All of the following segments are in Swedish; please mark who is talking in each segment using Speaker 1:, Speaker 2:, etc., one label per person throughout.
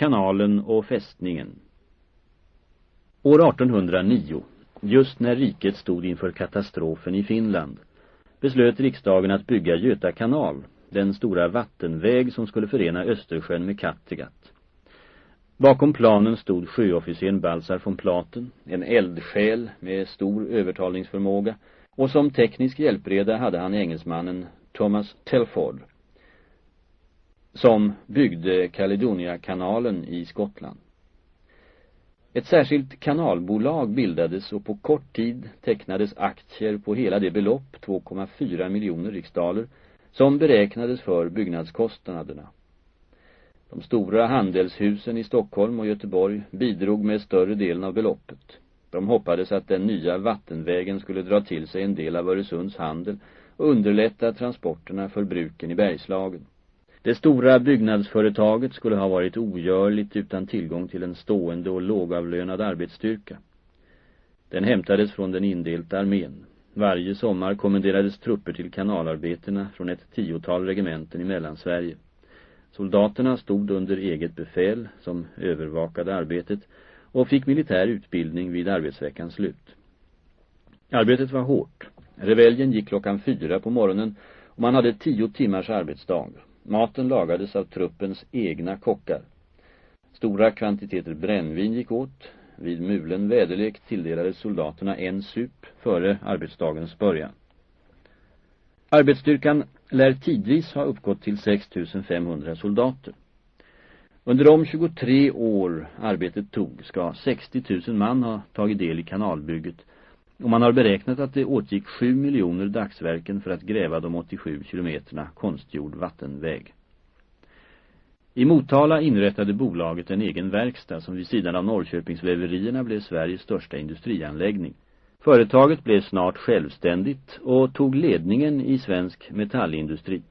Speaker 1: kanalen och fästningen År 1809, just när riket stod inför katastrofen i Finland, beslöt riksdagen att bygga Göta kanal, den stora vattenväg som skulle förena Östersjön med Kattegatt. Bakom planen stod sjöofficeren Balsar von Platen, en eldsjäl med stor övertalningsförmåga, och som teknisk hjälpreda hade han engelsmannen Thomas Telford, som byggde Caledonia-kanalen i Skottland. Ett särskilt kanalbolag bildades och på kort tid tecknades aktier på hela det belopp, 2,4 miljoner riksdaler, som beräknades för byggnadskostnaderna. De stora handelshusen i Stockholm och Göteborg bidrog med större delen av beloppet. De hoppades att den nya vattenvägen skulle dra till sig en del av Öresunds handel och underlätta transporterna för bruken i Bergslagen. Det stora byggnadsföretaget skulle ha varit ogörligt utan tillgång till en stående och lågavlönad arbetsstyrka. Den hämtades från den indelta armén. Varje sommar kommenderades trupper till kanalarbetena från ett tiotal regementen i Mellansverige. Soldaterna stod under eget befäl som övervakade arbetet och fick militär utbildning vid arbetsveckans slut. Arbetet var hårt. Reveljen gick klockan fyra på morgonen och man hade tio timmars arbetsdag. Maten lagades av truppens egna kockar. Stora kvantiteter brännvin gick åt. Vid mulen väderlek tilldelades soldaterna en sup före arbetsdagens början. Arbetsstyrkan lär tidvis ha uppgått till 6500 soldater. Under de 23 år arbetet tog ska 60 000 man ha tagit del i kanalbygget och man har beräknat att det åtgick 7 miljoner dagsverken för att gräva de 87 kilometerna konstgjord vattenväg. I Motala inrättade bolaget en egen verkstad som vid sidan av Norrköpingsväverierna blev Sveriges största industrianläggning. Företaget blev snart självständigt och tog ledningen i svensk metallindustri.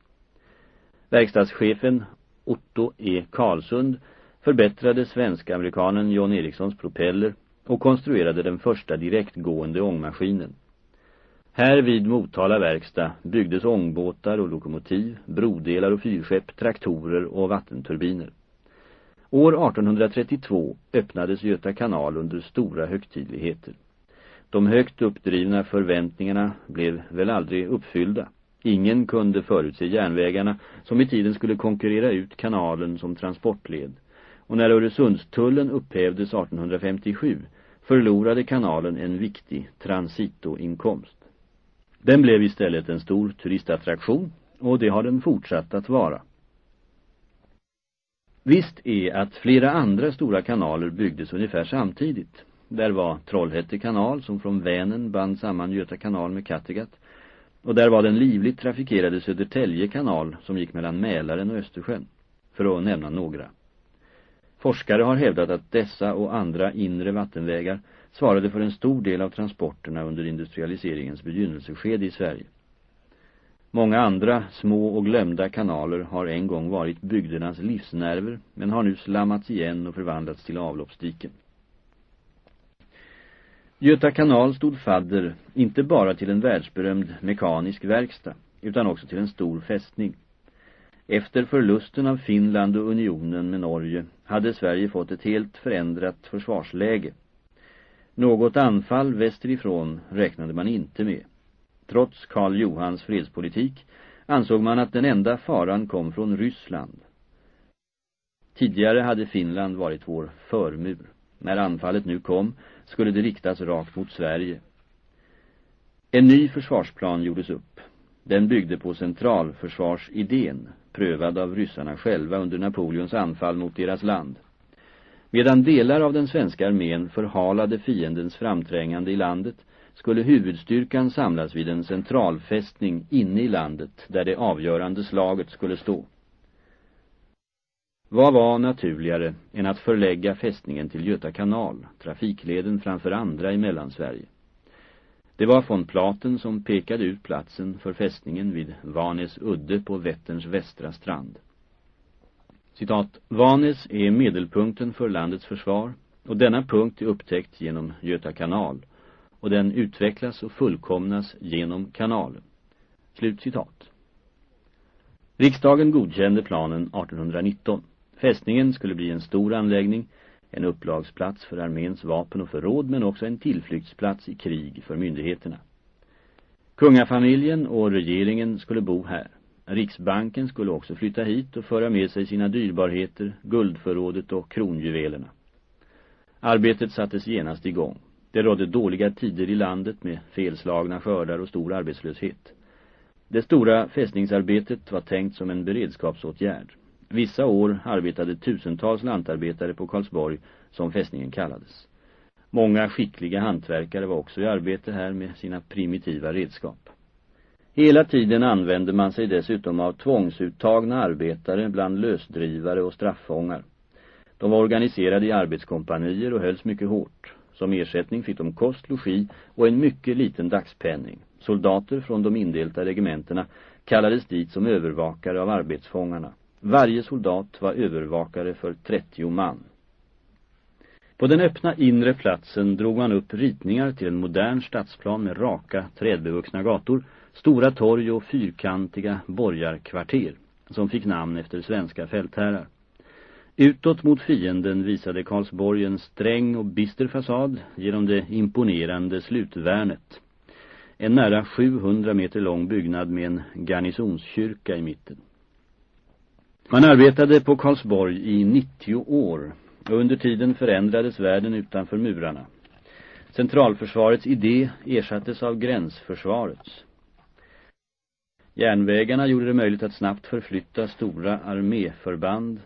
Speaker 1: Verkstadschefen Otto E. Karlsund förbättrade svensk-amerikanen John Erikssons propeller och konstruerade den första direktgående ångmaskinen. Här vid Motala verkstad byggdes ångbåtar och lokomotiv, brodelar och fyrskepp, traktorer och vattenturbiner. År 1832 öppnades Göta kanal under stora högtidligheter. De högt uppdrivna förväntningarna blev väl aldrig uppfyllda. Ingen kunde förutse järnvägarna som i tiden skulle konkurrera ut kanalen som transportled. Och när Öresundstullen upphävdes 1857 förlorade kanalen en viktig transitoinkomst. Den blev istället en stor turistattraktion och det har den fortsatt att vara. Visst är att flera andra stora kanaler byggdes ungefär samtidigt. Där var Trollhätte kanal som från Vänern band samman Göta kanal med Kattegatt. Och där var den livligt trafikerade Södertälje kanal som gick mellan Mälaren och Östersjön. För att nämna några. Forskare har hävdat att dessa och andra inre vattenvägar svarade för en stor del av transporterna under industrialiseringens begynnelseskede i Sverige. Många andra små och glömda kanaler har en gång varit bygdernas livsnerver men har nu slammats igen och förvandlats till avloppsdiken. Göta kanal stod fadder inte bara till en världsberömd mekanisk verkstad utan också till en stor fästning. Efter förlusten av Finland och unionen med Norge hade Sverige fått ett helt förändrat försvarsläge. Något anfall västerifrån räknade man inte med. Trots Karl Johans fredspolitik ansåg man att den enda faran kom från Ryssland. Tidigare hade Finland varit vår förmur. När anfallet nu kom skulle det riktas rakt mot Sverige. En ny försvarsplan gjordes upp. Den byggde på centralförsvarsidén, prövad av ryssarna själva under Napoleons anfall mot deras land. Medan delar av den svenska armén förhalade fiendens framträngande i landet skulle huvudstyrkan samlas vid en centralfästning inne i landet där det avgörande slaget skulle stå. Vad var naturligare än att förlägga fästningen till Göta kanal, trafikleden framför andra i Mellansverige? Det var von Platen som pekade ut platsen för fästningen vid Vanes udde på Vätterns västra strand. Citat, Vanes är medelpunkten för landets försvar och denna punkt är upptäckt genom Göta kanal och den utvecklas och fullkomnas genom kanalen. Slut citat. Riksdagen godkände planen 1819. Fästningen skulle bli en stor anläggning, en upplagsplats för arméns vapen och förråd men också en tillflyktsplats i krig för myndigheterna. Kungafamiljen och regeringen skulle bo här. Riksbanken skulle också flytta hit och föra med sig sina dyrbarheter, guldförrådet och kronjuvelerna. Arbetet sattes genast igång. Det rådde dåliga tider i landet med felslagna skördar och stor arbetslöshet. Det stora fästningsarbetet var tänkt som en beredskapsåtgärd. Vissa år arbetade tusentals lantarbetare på Karlsborg som fästningen kallades. Många skickliga hantverkare var också i arbete här med sina primitiva redskap. Hela tiden använde man sig dessutom av tvångsuttagna arbetare bland lösdrivare och strafffångar. De var organiserade i arbetskompanier och hölls mycket hårt. Som ersättning fick de kost, logi och en mycket liten dagspenning. Soldater från de indelta regementena kallades dit som övervakare av arbetsfångarna. Varje soldat var övervakare för 30 man. På den öppna inre platsen drog man upp ritningar till en modern stadsplan med raka, trädbevuxna gator, stora torg och fyrkantiga borgarkvarter, som fick namn efter svenska fältherrar. Utåt mot fienden visade Karlsborg en sträng och bister fasad genom det imponerande slutvärnet. En nära 700 meter lång byggnad med en garnisonskyrka i mitten. Man arbetade på Karlsborg i 90 år och under tiden förändrades världen utanför murarna. Centralförsvarets idé ersattes av gränsförsvarets. Järnvägarna gjorde det möjligt att snabbt förflytta stora arméförband.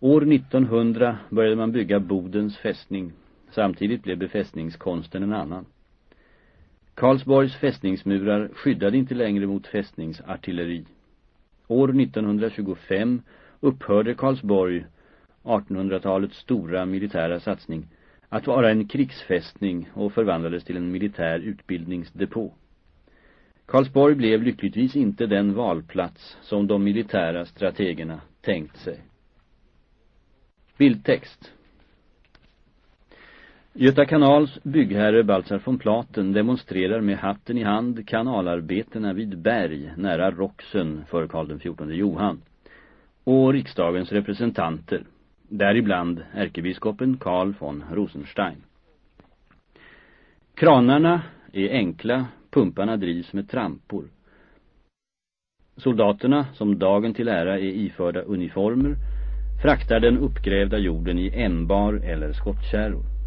Speaker 1: År 1900 började man bygga Bodens fästning. Samtidigt blev befästningskonsten en annan. Karlsborgs fästningsmurar skyddade inte längre mot fästningsartilleri. År 1925 upphörde Karlsborg 1800-talets stora militära satsning att vara en krigsfästning och förvandlades till en militär utbildningsdepå. Karlsborg blev lyckligtvis inte den valplats som de militära strategerna tänkt sig. Bildtext Göta kanals byggherre Baltzar von Platen demonstrerar med hatten i hand kanalarbetena vid Berg nära Roxen för Karl XIV Johan och riksdagens representanter däribland ärkebiskopen Karl von Rosenstein. Kranarna är enkla, pumparna drivs med trampor. Soldaterna, som dagen till ära är iförda uniformer, fraktar den uppgrävda jorden i ämbar eller skottkärror.